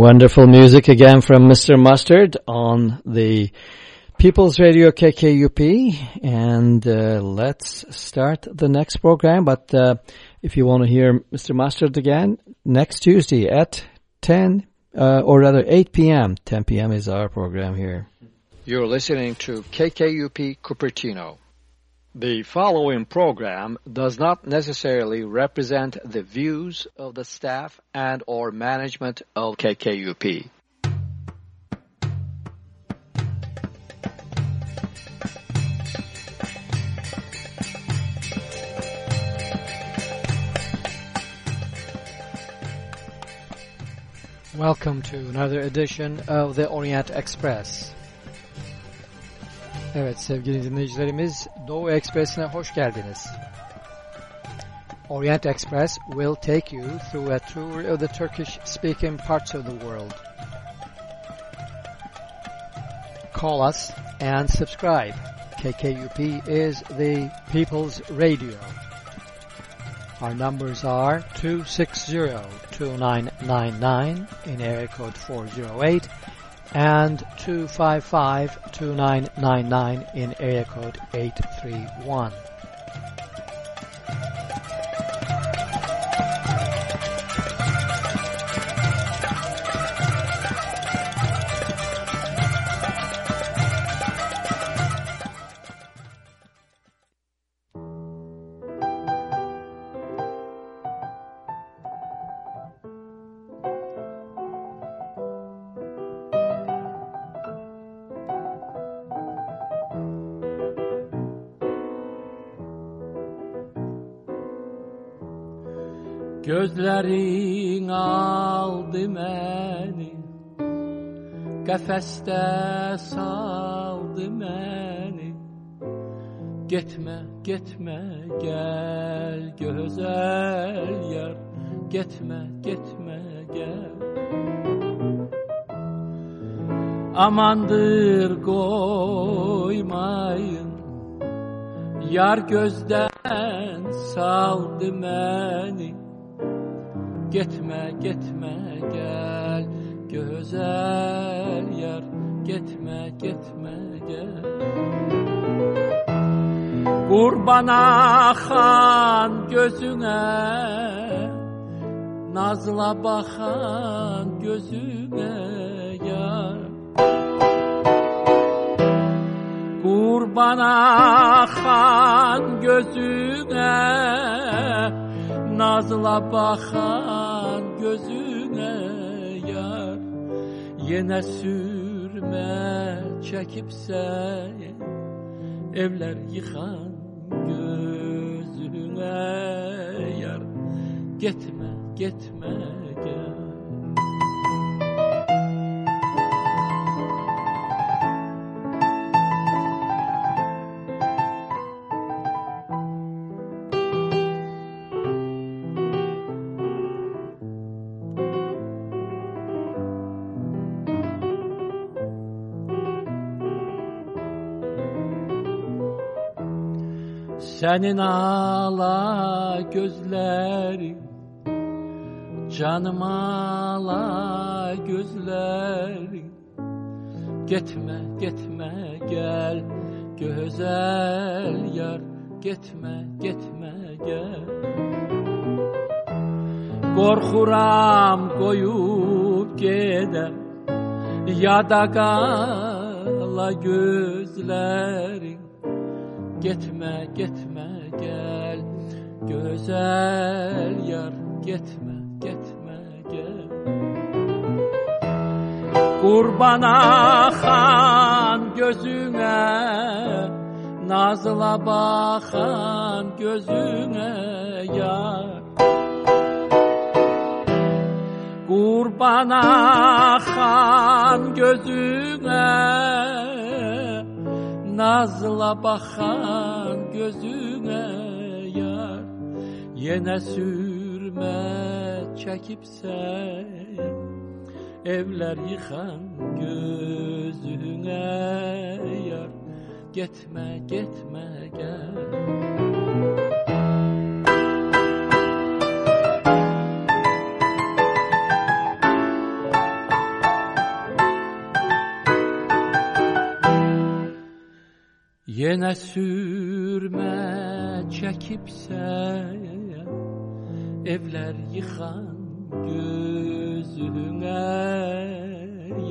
Wonderful music again from Mr. Mustard on the People's Radio KKUP. And uh, let's start the next program. But uh, if you want to hear Mr. Mustard again, next Tuesday at 10, uh, or rather 8 p.m. 10 p.m. is our program here. You're listening to KKUP Cupertino. The following program does not necessarily represent the views of the staff and or management of KKUP. Welcome to another edition of the Orient Express. Evet sevgili dinleyicilerimiz Doğu Ekspresi'ne hoş geldiniz. Orient Express will take you through a tour of the Turkish-speaking parts of the world. Call us and subscribe. KKUP is the People's Radio. Our numbers are 260-2999 in area code 408 and 255-2999 in area code 831. Qəfəsdə saldı məni Getmə, getmə, gəl gözəl yar Getmə, getmə, gəl Amandır qoymayın Yar gözdən saldı məni gitme gel güzel yar Gitme gitme gel. Kurbana xan gözüne Nazla bakan gözüne yar Kurbana xan gözüne Nazla bakan gözüne yar Yine sürme çekipse Evler yıkan gözüne yar. Gitme gitme gel Senin ağla gözlerin Canım ağla gözlerin Gitme gitme gel Güzel yar. Gitme gitme gel. Korkuram koyup gidem Ya da kala gözlerin. Gitme gitme Güzel yar Gitme gitme gel. Kurbana xan gözüne Nazla bakan gözüne yar. Kurbana xan gözüne Nazla bakan gözüne Yine sürme çekipse Evler yıkan gözüne yar. Gitme gitme gel. Yenə sürmə çəkibsən Evler yıkan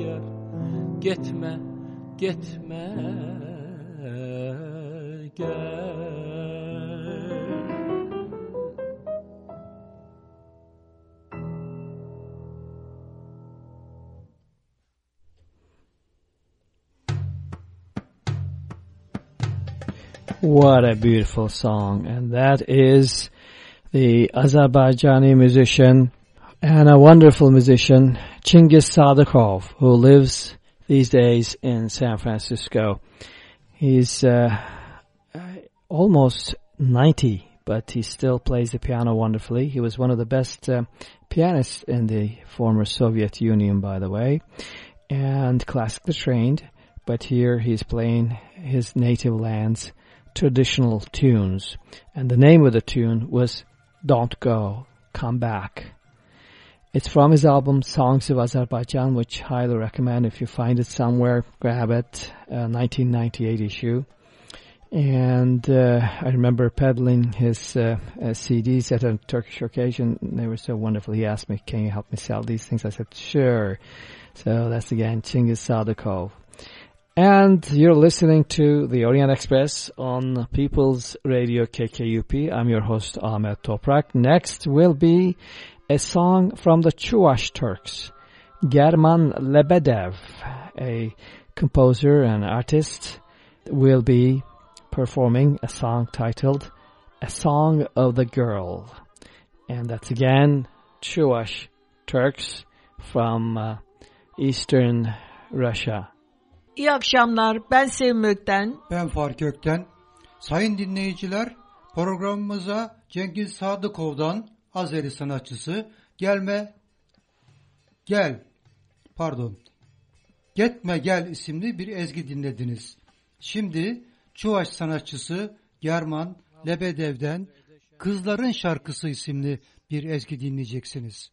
yer Gitme, gitme, gel What a beautiful song. And that is the Azerbaijani musician and a wonderful musician, Chingiz Sadykhov, who lives these days in San Francisco. He's uh, almost 90, but he still plays the piano wonderfully. He was one of the best uh, pianists in the former Soviet Union, by the way, and classically trained. But here he's playing his native lands traditional tunes. And the name of the tune was Don't Go, Come Back. It's from his album Songs of Azerbaijan, which I highly recommend. If you find it somewhere, grab it. Uh, 1998 issue. And uh, I remember peddling his uh, uh CDs at a Turkish occasion. They were so wonderful. He asked me, can you help me sell these things? I said, sure. So that's again Chingiz Sadykhov. And you're listening to the Orient Express on People's Radio KKUP. I'm your host Ahmet Toprak. Next will be a song from the Chuvash Turks. German Lebedev, a composer and artist, will be performing a song titled A Song of the Girl. And that's again Chuvash Turks from uh, Eastern Russia. İyi akşamlar. Ben Sevmök'ten. Ben Fark Ökten. Sayın dinleyiciler, programımıza Cengiz Sadıkov'dan Azeri sanatçısı Gelme Gel pardon Getme Gel isimli bir ezgi dinlediniz. Şimdi Çuvaş sanatçısı German Lebedev'den Kızların Şarkısı isimli bir ezgi dinleyeceksiniz.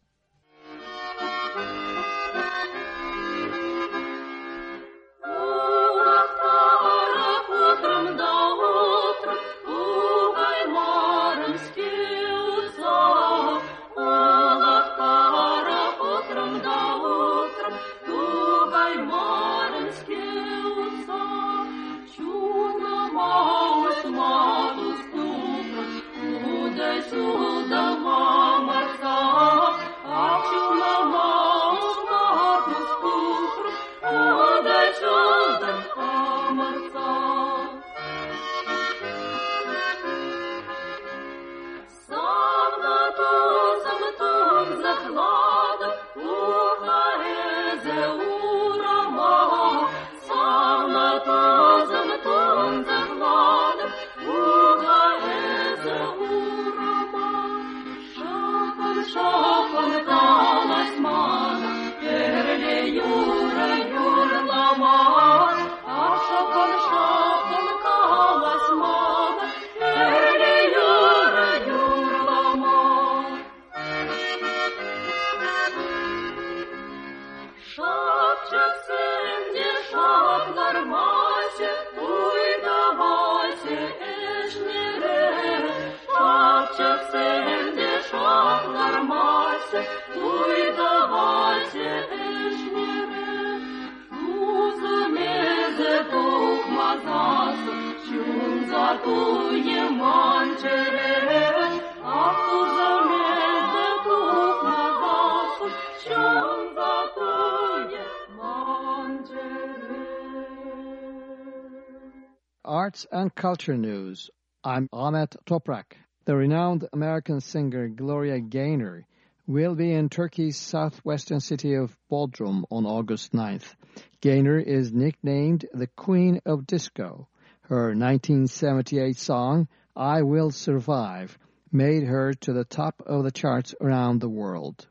Arts and Culture News. I'm Ahmet Toprak. The renowned American singer Gloria Gaynor will be in Turkey's southwestern city of Bodrum on August 9th. Gaynor is nicknamed the Queen of Disco. Her 1978 song, I Will Survive, made her to the top of the charts around the world.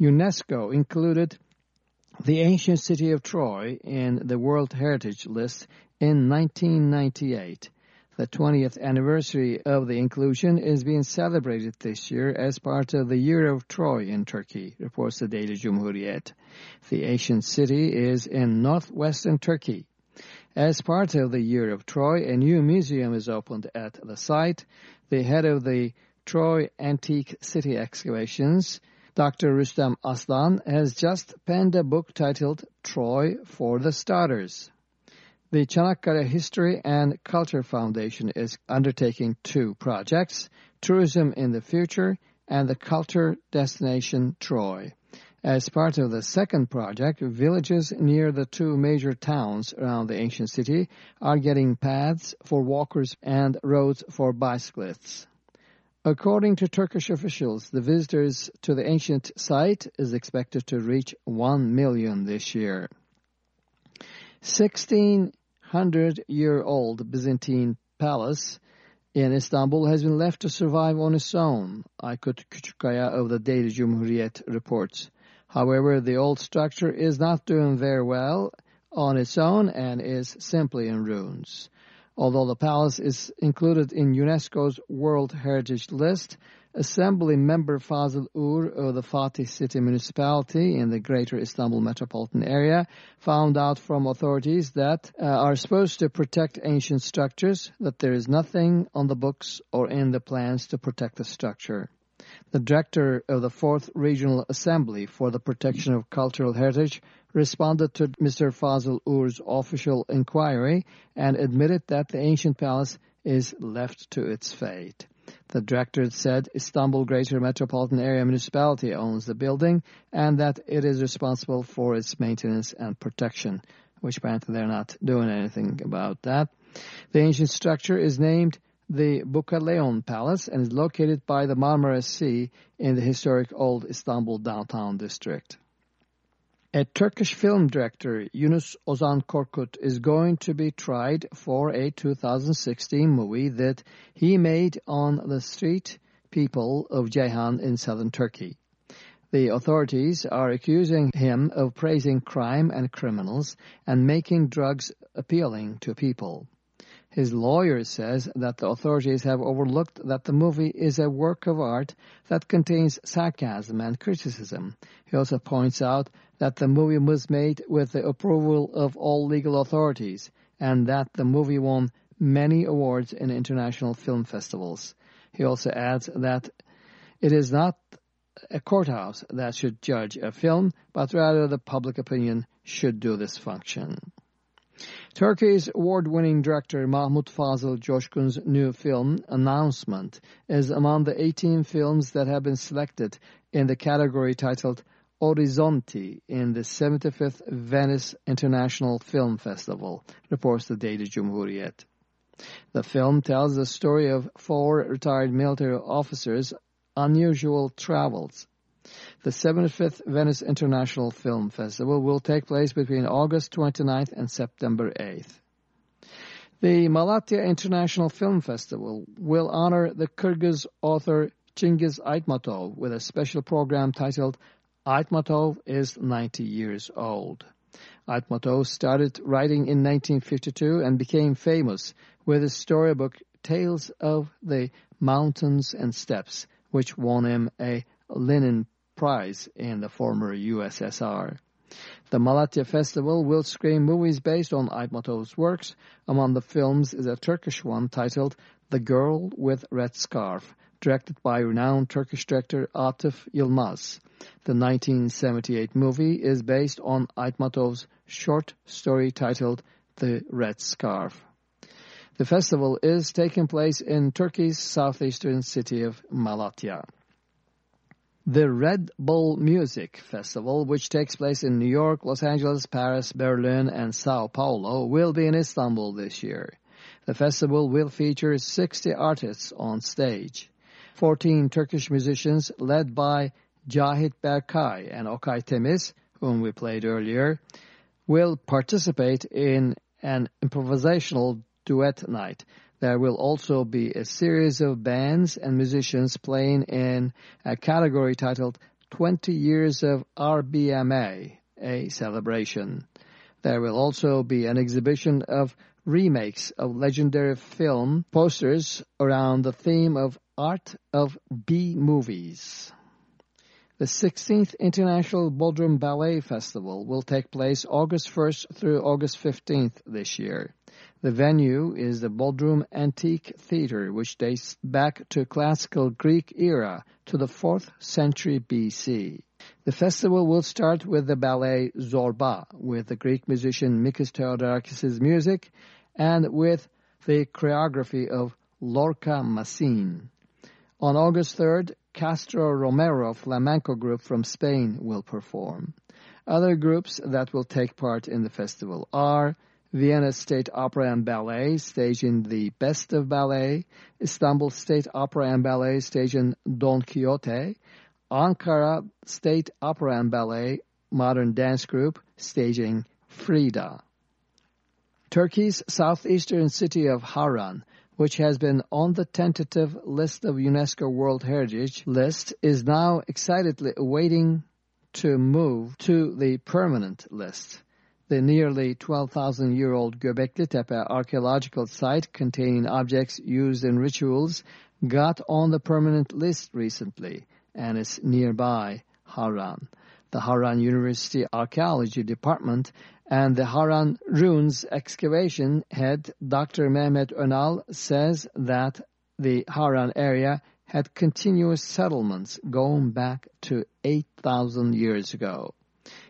UNESCO included the ancient city of Troy in the World Heritage List in 1998. The 20th anniversary of the inclusion is being celebrated this year as part of the Year of Troy in Turkey, reports the Daily Cumhuriyet. The ancient city is in northwestern Turkey. As part of the Year of Troy, a new museum is opened at the site. The head of the Troy Antique City Excavations, Dr. Rüstem Aslan, has just penned a book titled Troy for the Starters. The Çanakkale History and Culture Foundation is undertaking two projects, Tourism in the Future and the Culture Destination Troy. As part of the second project, villages near the two major towns around the ancient city are getting paths for walkers and roads for bicyclists. According to Turkish officials, the visitors to the ancient site is expected to reach 1 million this year. 1600-year-old Byzantine palace in Istanbul has been left to survive on its own, Aykut Küçükkaya of the Daily Cumhuriyet reports. However, the old structure is not doing very well on its own and is simply in ruins. Although the palace is included in UNESCO's World Heritage List, Assembly member Fazıl Uğur of the Fatih City Municipality in the Greater Istanbul metropolitan area found out from authorities that uh, are supposed to protect ancient structures that there is nothing on the books or in the plans to protect the structure. The director of the 4th Regional Assembly for the Protection of Cultural Heritage responded to Mr. Fazıl Uğur's official inquiry and admitted that the ancient palace is left to its fate. The director said Istanbul Greater Metropolitan Area Municipality owns the building and that it is responsible for its maintenance and protection, which apparently they're not doing anything about that. The ancient structure is named the Bucoleon Palace and is located by the Marmara Sea in the historic Old Istanbul downtown district. A Turkish film director, Yunus Ozan Korkut, is going to be tried for a 2016 movie that he made on the street people of Ceyhan in southern Turkey. The authorities are accusing him of praising crime and criminals and making drugs appealing to people. His lawyer says that the authorities have overlooked that the movie is a work of art that contains sarcasm and criticism. He also points out that the movie was made with the approval of all legal authorities and that the movie won many awards in international film festivals. He also adds that it is not a courthouse that should judge a film, but rather the public opinion should do this function. Turkey's award-winning director Mahmut Fazıl Coşkun's new film, Announcement, is among the 18 films that have been selected in the category titled Orizzonti in the 75th Venice International Film Festival, reports the Daily Cumhuriyet. The film tells the story of four retired military officers' unusual travels the 75th Venice International Film Festival will take place between August 29th and September 8th. The Malatya International Film Festival will honor the Kyrgyz author Chingiz Aitmatov with a special program titled Aitmatov is 90 years old. Aitmatov started writing in 1952 and became famous with his storybook Tales of the Mountains and Steppes, which won him a Lenin Prize in the former USSR. The Malatya Festival will screen movies based on Aytmatov's works. Among the films is a Turkish one titled The Girl with Red Scarf, directed by renowned Turkish director Atif Yilmaz. The 1978 movie is based on Aytmatov's short story titled The Red Scarf. The festival is taking place in Turkey's southeastern city of Malatya. The Red Bull Music Festival, which takes place in New York, Los Angeles, Paris, Berlin, and Sao Paulo, will be in Istanbul this year. The festival will feature 60 artists on stage. 14 Turkish musicians led by Cahit Berkay and Okay Temiz, whom we played earlier, will participate in an improvisational duet night there will also be a series of bands and musicians playing in a category titled 20 Years of RBMA, a celebration. There will also be an exhibition of remakes of legendary film posters around the theme of art of B movies. The The 16th International Bodrum Ballet Festival will take place August 1st through August 15th this year. The venue is the Bodrum Antique Theater, which dates back to classical Greek era to the 4th century BC. The festival will start with the ballet Zorba, with the Greek musician Mikis Theodorakis' music, and with the choreography of Lorca Massine. On August 3rd, Castro Romero Flamenco Group from Spain will perform. Other groups that will take part in the festival are Vienna State Opera and Ballet, staging The Best of Ballet, Istanbul State Opera and Ballet, staging Don Quixote, Ankara State Opera and Ballet, Modern Dance Group, staging Frida. Turkey's southeastern city of Harran, which has been on the tentative list of UNESCO World Heritage List, is now excitedly awaiting to move to the permanent list. The nearly 12,000-year-old Göbekli Tepe archaeological site containing objects used in rituals got on the permanent list recently and is nearby Harran. The Harran University Archaeology Department and the Harran Ruins excavation head Dr. Mehmet Önal says that the Harran area had continuous settlements going back to 8,000 years ago.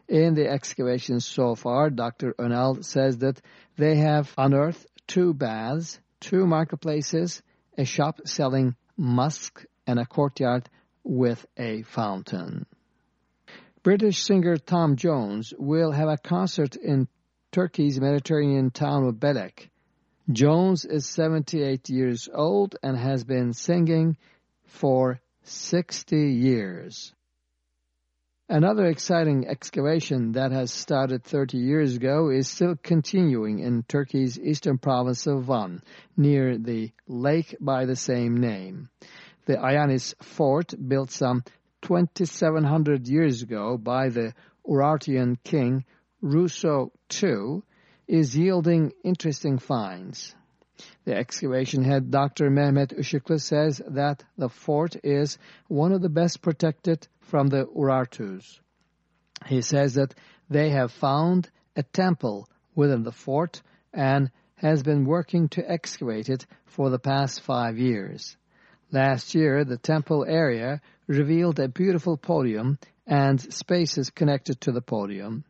In the excavations so far, Dr. Önal says that they have unearthed two baths, two marketplaces, a shop selling musk, and a courtyard with a fountain. British singer Tom Jones will have a concert in Turkey's Mediterranean town of Belek. Jones is 78 years old and has been singing for 60 years. Another exciting excavation that has started 30 years ago is still continuing in Turkey's eastern province of Van, near the lake by the same name. The Ayanis fort, built some 2700 years ago by the Urartian king Rusa II, is yielding interesting finds. The excavation head Dr. Mehmet Işıklı says that the fort is one of the best protected from the Urartus. He says that they have found a temple within the fort and has been working to excavate it for the past five years. Last year, the temple area revealed a beautiful podium and spaces connected to the podium.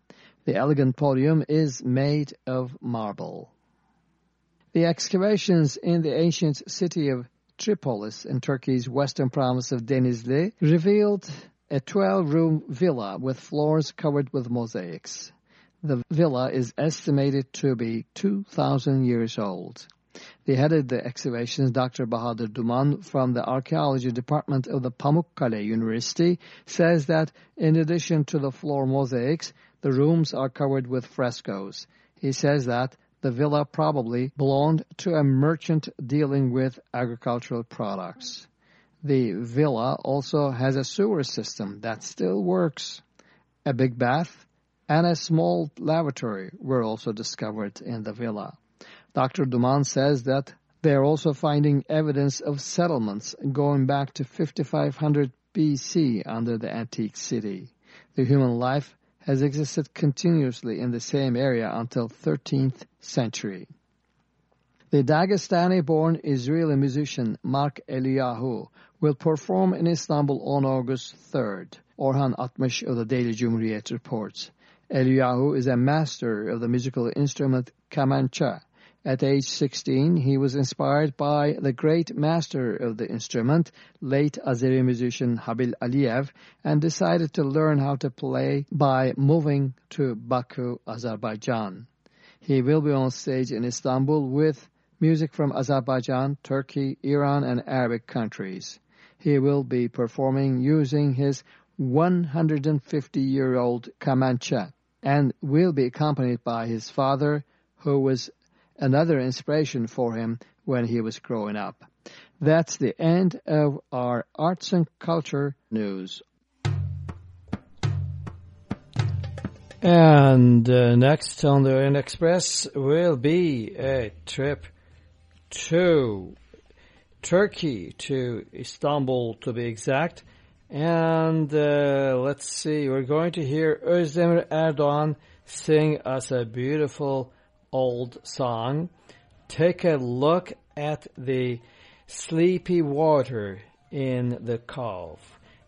The elegant podium is made of marble. The excavations in the ancient city of Tripolis in Turkey's western province of Denizli revealed a 12-room villa with floors covered with mosaics. The villa is estimated to be 2,000 years old. The head of the excavations, Dr. Bahadur Duman from the Archaeology Department of the Pamukkale University, says that in addition to the floor mosaics, the rooms are covered with frescoes. He says that the villa probably belonged to a merchant dealing with agricultural products. The villa also has a sewer system that still works. A big bath and a small lavatory were also discovered in the villa. Dr. Duman says that they are also finding evidence of settlements going back to 5500 BC under the antique city. The human life has existed continuously in the same area until 13th century. The Dagestani-born Israeli musician Mark Eliyahu will perform in Istanbul on August 3rd. Orhan Atmış of the Daily Cumhuriyet reports. Eliyahu is a master of the musical instrument kamancha. At age 16, he was inspired by the great master of the instrument, late Azeri musician Habil Aliyev, and decided to learn how to play by moving to Baku, Azerbaijan. He will be on stage in Istanbul with music from Azerbaijan, Turkey, Iran, and Arabic countries he will be performing using his 150-year-old kamancha and will be accompanied by his father, who was another inspiration for him when he was growing up. That's the end of our arts and culture news. And uh, next on the Orient Express will be a trip to Turkey to Istanbul to be exact And uh, let's see, we're going to hear Özdemir Erdoğan sing us a beautiful old song. Take a look at the sleepy water in the cove.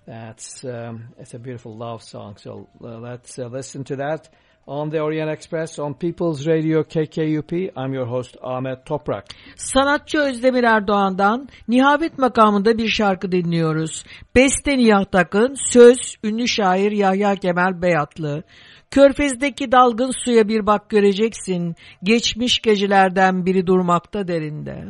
That's um, it's a beautiful love song. So uh, let's uh, listen to that on the Orient Express on People's Radio KKUP. I'm your host Ahmet Toprak. Sanatçı Özdemir Erdoğan'dan Nihavet makamında bir şarkı dinliyoruz. Beste Nihat Takın, söz ünlü şair Yahya Kemal Beyatlı. Körfezdeki dalgın suya bir bak göreceksin, geçmiş gecelerden biri durmakta derinde.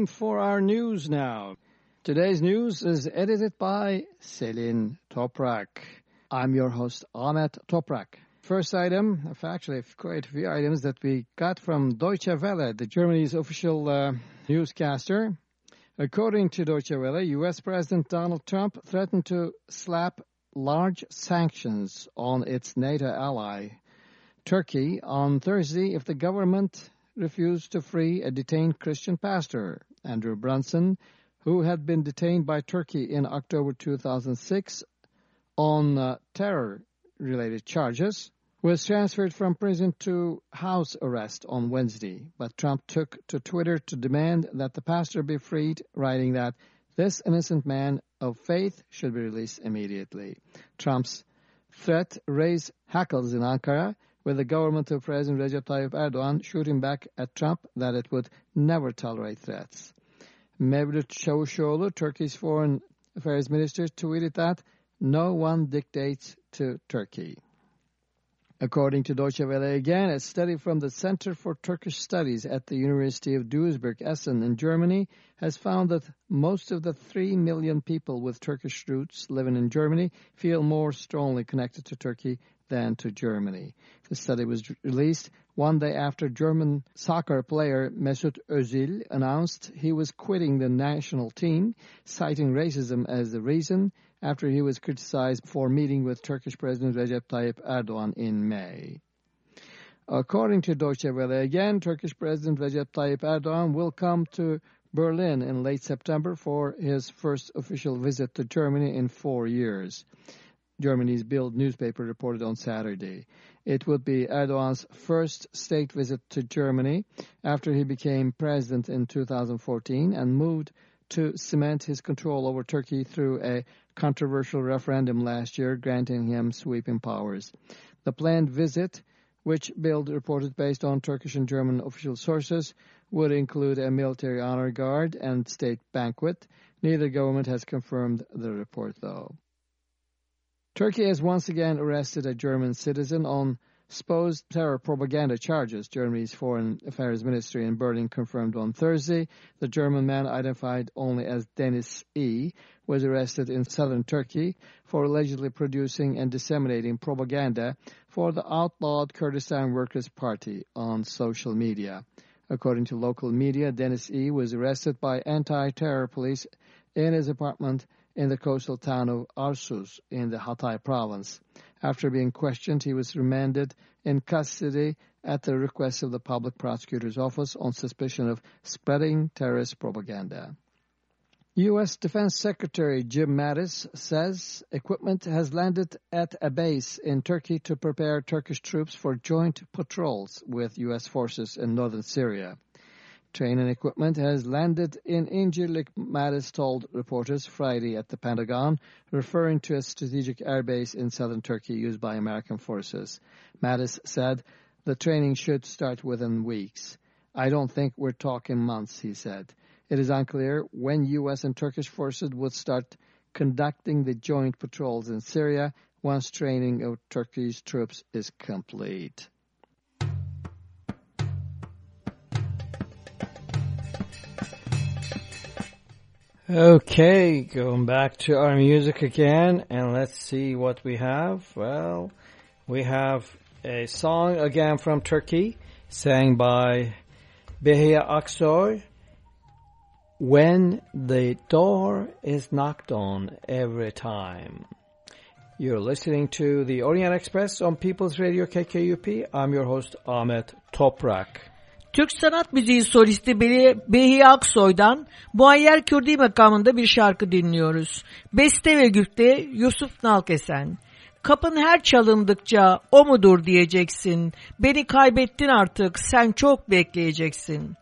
Time for our news now. Today's news is edited by Selin Toprak. I'm your host, Ahmet Toprak. First item, actually quite a few items that we got from Deutsche Welle, the Germany's official uh, newscaster. According to Deutsche Welle, U.S. President Donald Trump threatened to slap large sanctions on its NATO ally, Turkey, on Thursday if the government refused to free a detained Christian pastor, Andrew Brunson, who had been detained by Turkey in October 2006 on uh, terror-related charges, was transferred from prison to house arrest on Wednesday. But Trump took to Twitter to demand that the pastor be freed, writing that this innocent man of faith should be released immediately. Trump's threat raised hackles in Ankara, with the government of President Recep Tayyip Erdogan shooting back at Trump that it would never tolerate threats. Mevlut Çavuşoğlu, Turkey's foreign affairs minister, tweeted that no one dictates to Turkey. According to Deutsche Welle again, a study from the Center for Turkish Studies at the University of Duisburg-Essen in Germany has found that most of the 3 million people with Turkish roots living in Germany feel more strongly connected to Turkey than to Germany. The study was released one day after German soccer player Mesut Özil announced he was quitting the national team, citing racism as the reason after he was criticized for meeting with Turkish President Recep Tayyip Erdogan in May. According to Deutsche Welle again, Turkish President Recep Tayyip Erdogan will come to Berlin in late September for his first official visit to Germany in four years. Germany's Bild newspaper reported on Saturday. It would be Erdogan's first state visit to Germany after he became president in 2014 and moved to cement his control over Turkey through a controversial referendum last year granting him sweeping powers. The planned visit, which Bild reported based on Turkish and German official sources, would include a military honor guard and state banquet. Neither government has confirmed the report, though. Turkey has once again arrested a German citizen on supposed terror propaganda charges, Germany's Foreign Affairs Ministry in Berlin confirmed on Thursday. The German man, identified only as Dennis E., was arrested in southern Turkey for allegedly producing and disseminating propaganda for the outlawed Kurdistan Workers' Party on social media. According to local media, Dennis E. was arrested by anti-terror police in his apartment in the coastal town of Arsuz in the Hatay province. After being questioned, he was remanded in custody at the request of the public prosecutor's office on suspicion of spreading terrorist propaganda. U.S. Defense Secretary Jim Mattis says equipment has landed at a base in Turkey to prepare Turkish troops for joint patrols with U.S. forces in northern Syria. Training equipment has landed in Incirlik, Mattis told reporters Friday at the Pentagon, referring to a strategic airbase in southern Turkey used by American forces. Mattis said the training should start within weeks. I don't think we're talking months, he said. It is unclear when U.S. and Turkish forces would start conducting the joint patrols in Syria once training of Turkey's troops is complete. Okay, going back to our music again, and let's see what we have. Well, we have a song again from Turkey, sang by Behiye Aksoy, When the Door is Knocked On Every Time. You're listening to the Orient Express on People's Radio KKUP. I'm your host Ahmet Toprak. Türk sanat müziği solisti Behi Aksoy'dan Muayyer Kürdi makamında bir şarkı dinliyoruz. Beste ve güfte Yusuf Nalkesen. Kapın her çalındıkça o mudur diyeceksin. Beni kaybettin artık sen çok bekleyeceksin.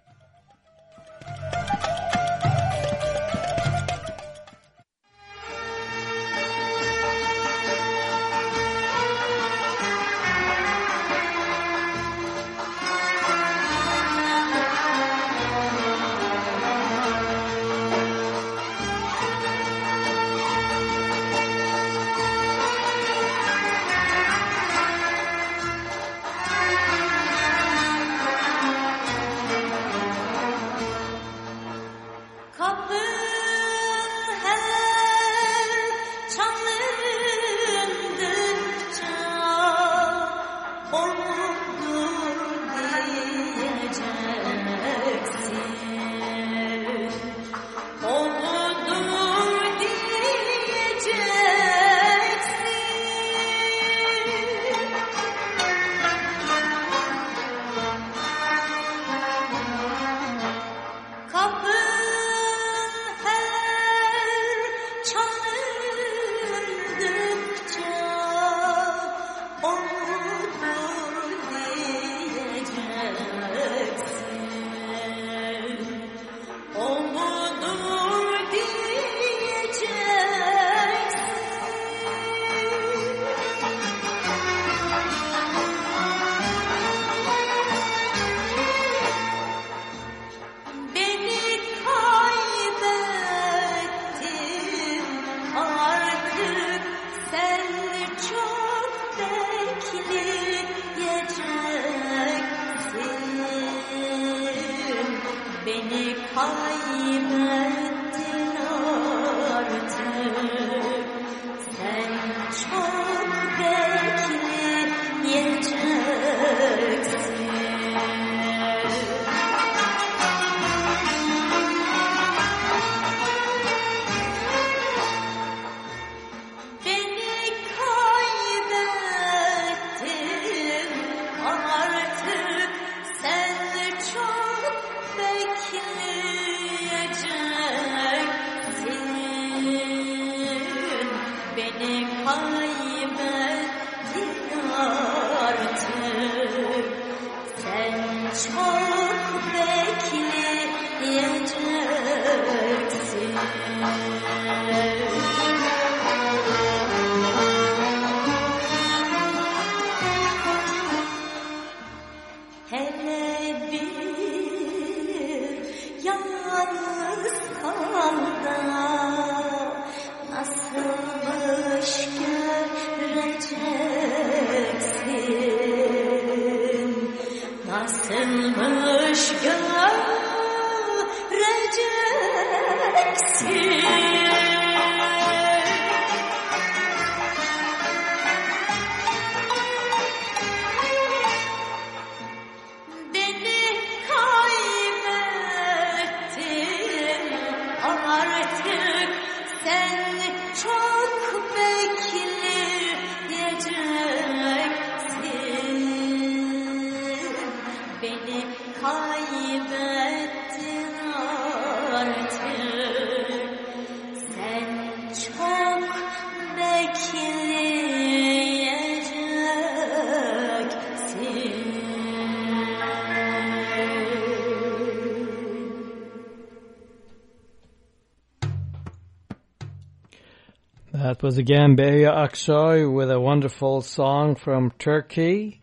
That was again Behiye Aksoy with a wonderful song from Turkey.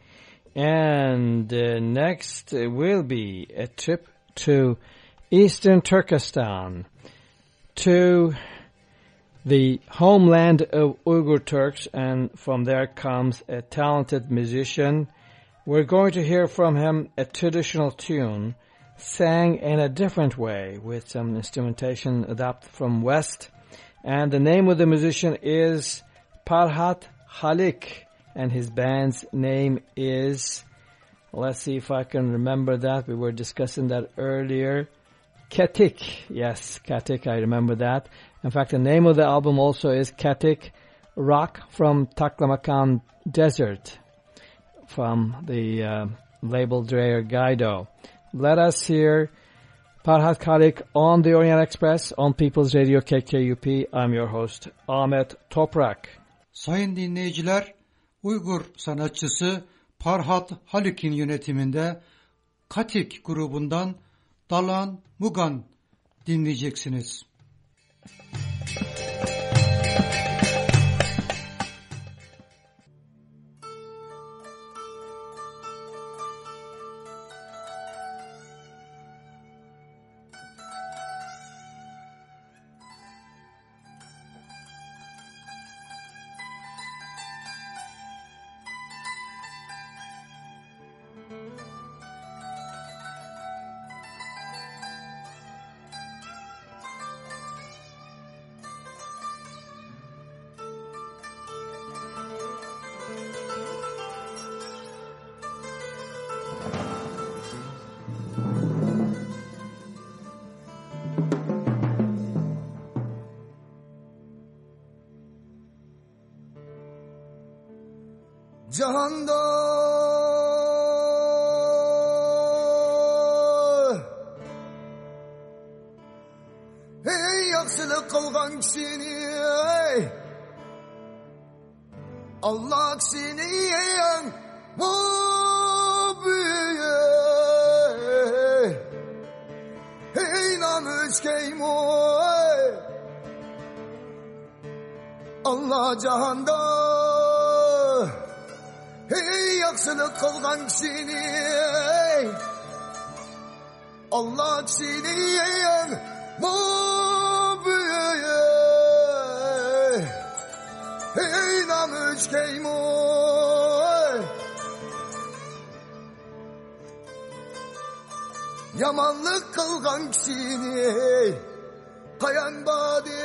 And uh, next will be a trip to eastern Turkestan, to the homeland of Uyghur Turks, and from there comes a talented musician. We're going to hear from him a traditional tune, sang in a different way with some instrumentation adapted from West and the name of the musician is Perhat Khalik. And his band's name is, let's see if I can remember that. We were discussing that earlier. Qetiq. Yes, Qetiq, I remember that. In fact, the name of the album also is Qetiq Rock from Taklamakan Desert from the uh, label Dreyer Gaido. Let us hear Parhat Kalik on the Orient Express on People's Radio KKUP. I'm your host Ahmet Toprak. Sayın dinleyiciler, Uygur sanatçısı Parhat Halik'in yönetiminde Katik grubundan Dalan Mugan dinleyeceksiniz. cihanda ey yaxshilik qilgan kishini alloh kishini bu buyuk ey namuskaymo Allah cihanda Sılık olgan çiğni Allah çiğniyen bu büyüye Ey namüç keymoy Yamanlık kılgan çiğni Kayan badi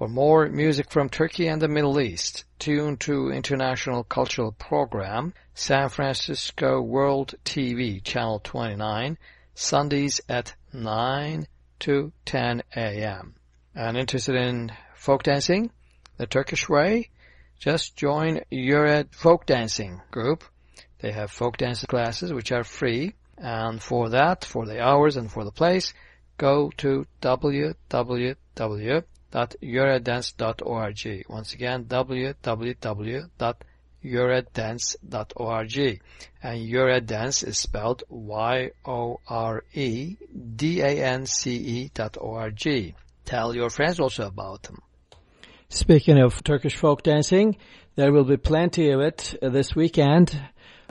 For more music from Turkey and the Middle East, tune to International Cultural Program, San Francisco World TV, Channel 29, Sundays at 9 to 10 a.m. And interested in folk dancing, the Turkish way? Just join Yured uh, Folk Dancing Group. They have folk dance classes which are free. And for that, for the hours and for the place, go to www.yoredance.org. Once again, www.yoredance.org. And yoredance is spelled Y-O-R-E-D-A-N-C-E dot O-R-G. Tell your friends also about them. Speaking of Turkish folk dancing, there will be plenty of it this weekend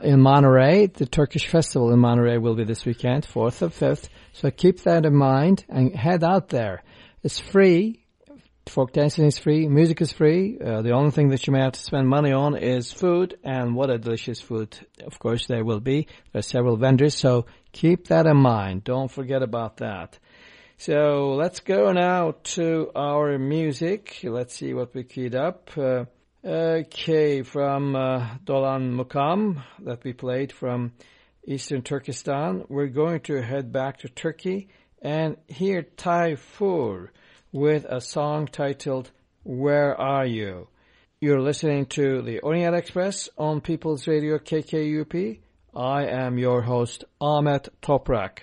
in Monterey. The Turkish festival in Monterey will be this weekend, 4th and 5th. So keep that in mind and head out there. It's free. Folk dancing is free. Music is free. Uh, the only thing that you may have to spend money on is food. And what a delicious food, of course, there will be. There are several vendors. So keep that in mind. Don't forget about that. So let's go now to our music. Let's see what we keyed up. Uh, okay, from uh, Dolan Muqam that we played from Eastern Turkestan. We're going to head back to Turkey and hear Tayfur with a song titled Where Are You? You're listening to the Orient Express on People's Radio KKUP. I am your host Ahmet Toprak.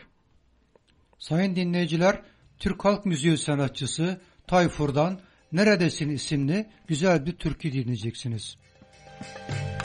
Sayın dinleyiciler, Türk halk müziği sanatçısı Tayfur'dan Neredesin isimli güzel bir türkü dinleyeceksiniz. Şimdi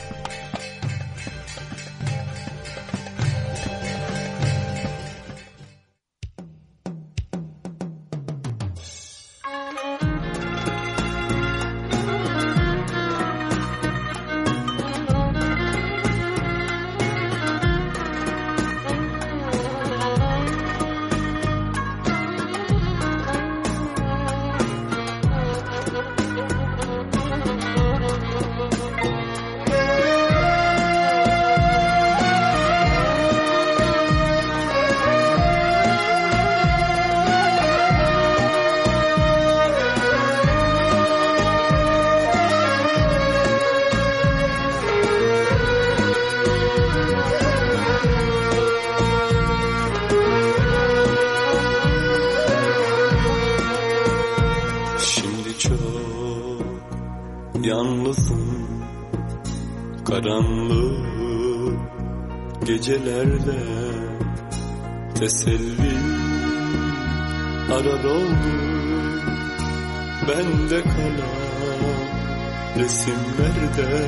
resimlerde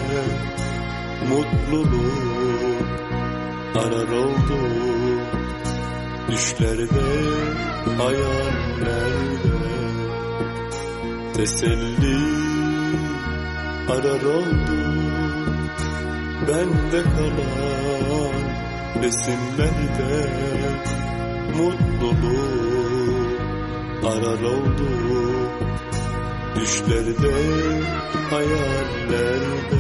Mutluluk arar oldum Düşlerde, hayallerde Teselli arar oldum Bende kalan resimlerde Mutluluk arar oldum Düşlerde, hayallerde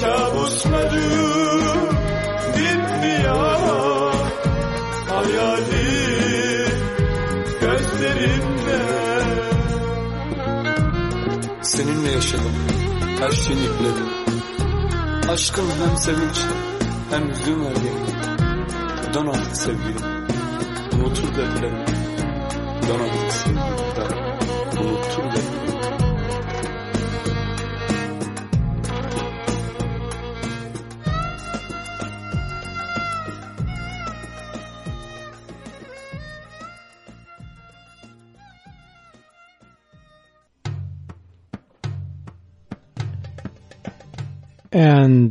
Kabusları bitmiyor Hayalim gözlerimde Seninle yaşadım, her şeyini yükledim. Aşkın hem sevinçti, hem hüzün verdi Dön artık sevgilim, unutur dertlerimi Dön artık sevgilim, unutur dertlerimi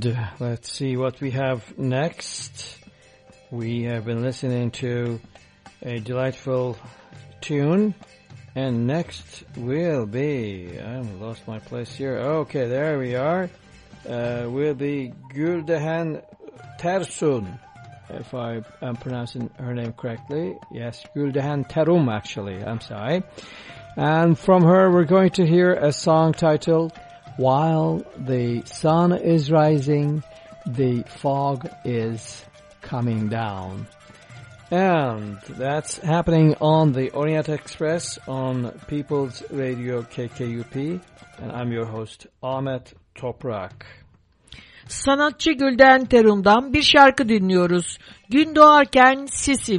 And uh, let's see what we have next. We have been listening to a delightful tune. And next will be, I lost my place here. Okay, there we are. Uh, will be Güldehan Tersun, if I am pronouncing her name correctly. Yes, Güldehen Terum actually, I'm sorry. And from her we're going to hear a song titled While the Sun is Rising, the Fog is Coming Down. And that's happening on the Orient Express on People's Radio KKUP. And I'm your host Ahmet Toprak. Sanatçı Gülden Terum'dan bir şarkı dinliyoruz. Gün doğarken sis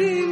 Gözlerim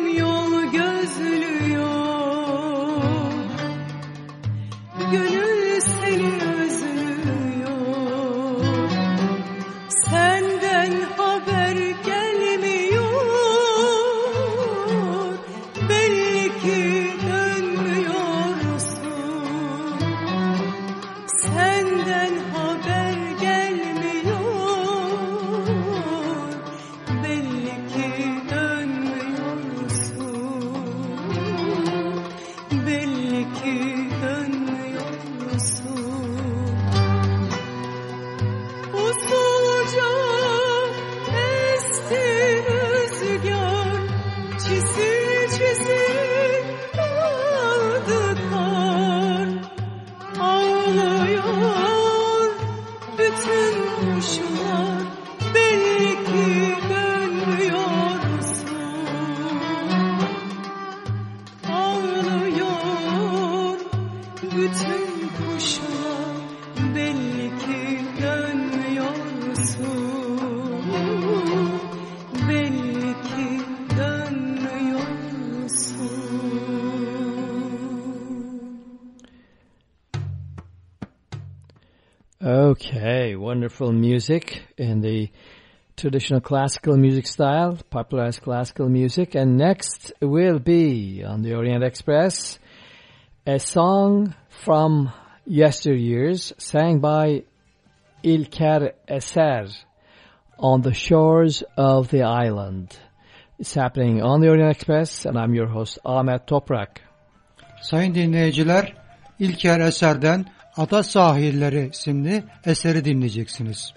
wonderful music in the traditional classical music style, popularized classical music. And next will be on the Orient Express a song from yesteryears sang by İlker Eser on the shores of the island. It's happening on the Orient Express and I'm your host Ahmet Toprak. Sayın dinleyiciler, İlker Eser'den Ada Sahilleri isimli eseri dinleyeceksiniz.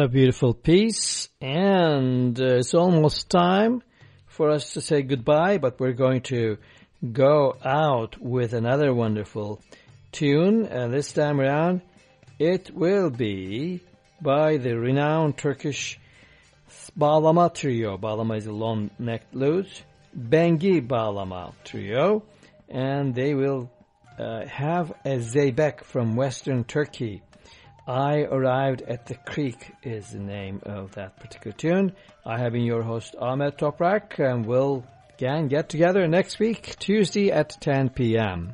A beautiful piece. And uh, it's almost time for us to say goodbye, but we're going to go out with another wonderful tune. And this time around, it will be by the renowned Turkish Bağlama Trio. Bağlama is a long-necked lute. Bengi Bağlama Trio. And they will uh, have a zeybek from western Turkey. I Arrived at the Creek is the name of that particular tune. I have been your host Ahmet Toprak and we'll again get together next week Tuesday at 10 p.m.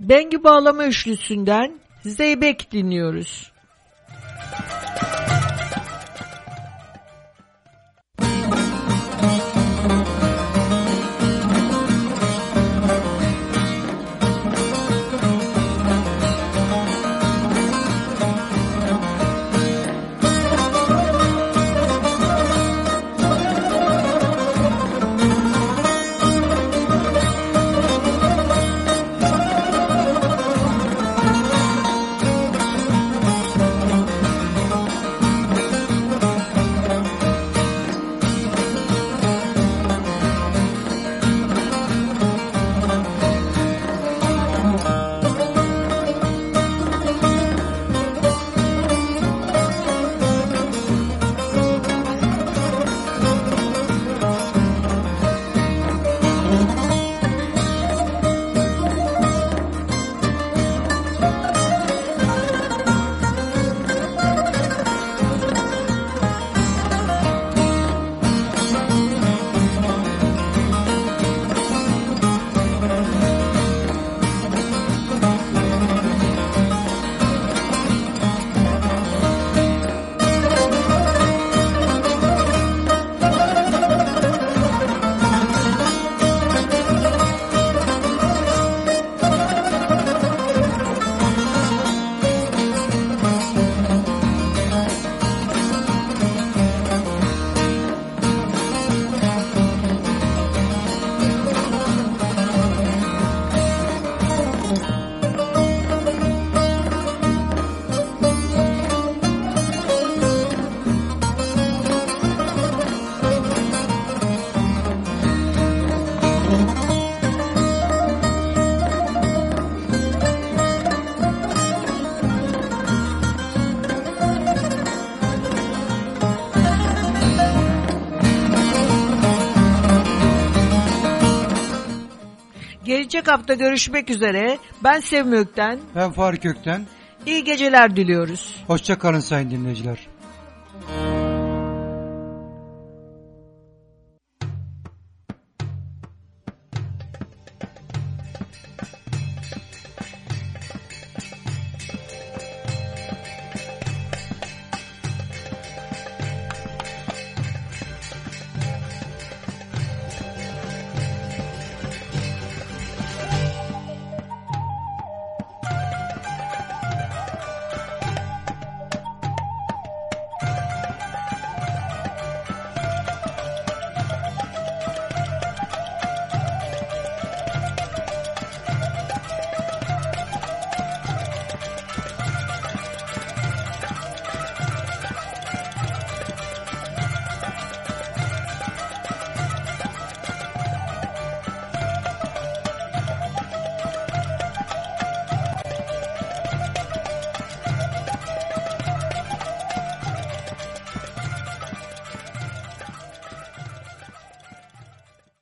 Bengi Bağlama Üçlüsü'nden Zeybek dinliyoruz. Gelecek hafta görüşmek üzere. Ben Sevmi Ökten. Ben Faruk Ökten. İyi geceler diliyoruz. Hoşça kalın sayın dinleyiciler.